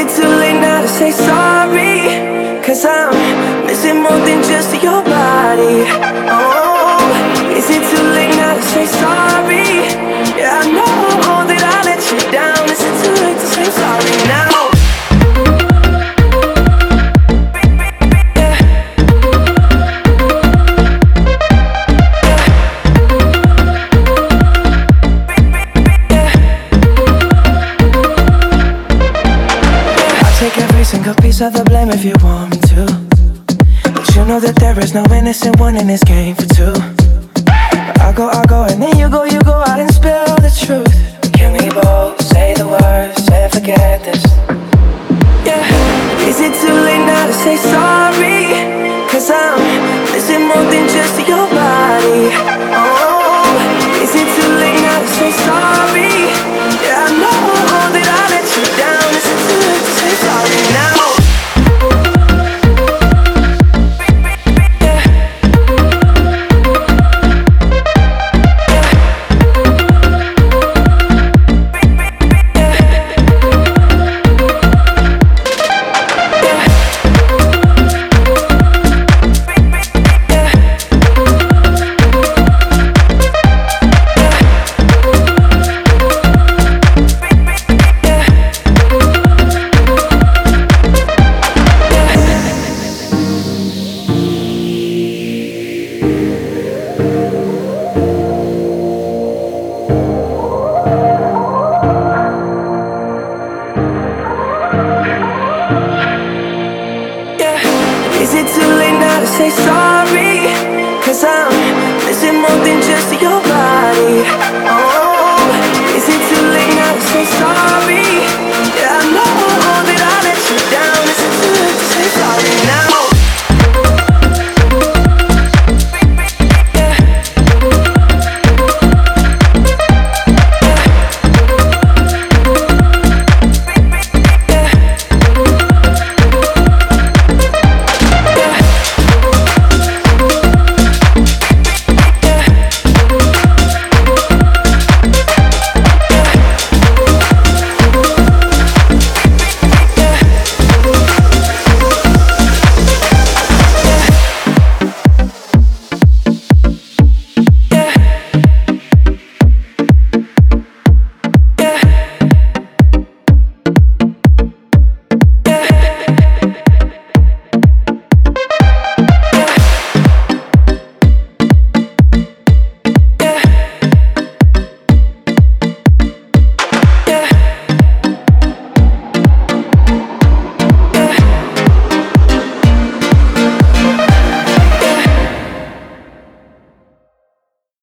it too late now to say sorry? Cause I'm missing more than just your a piece of the blame if you want me to. But you know that there is no innocent one in this game for two. I go, I go, and then you go, you go out and spill the truth. Can we both say the words and forget Is it too late now to say sorry? Cause I'm missing more than just your body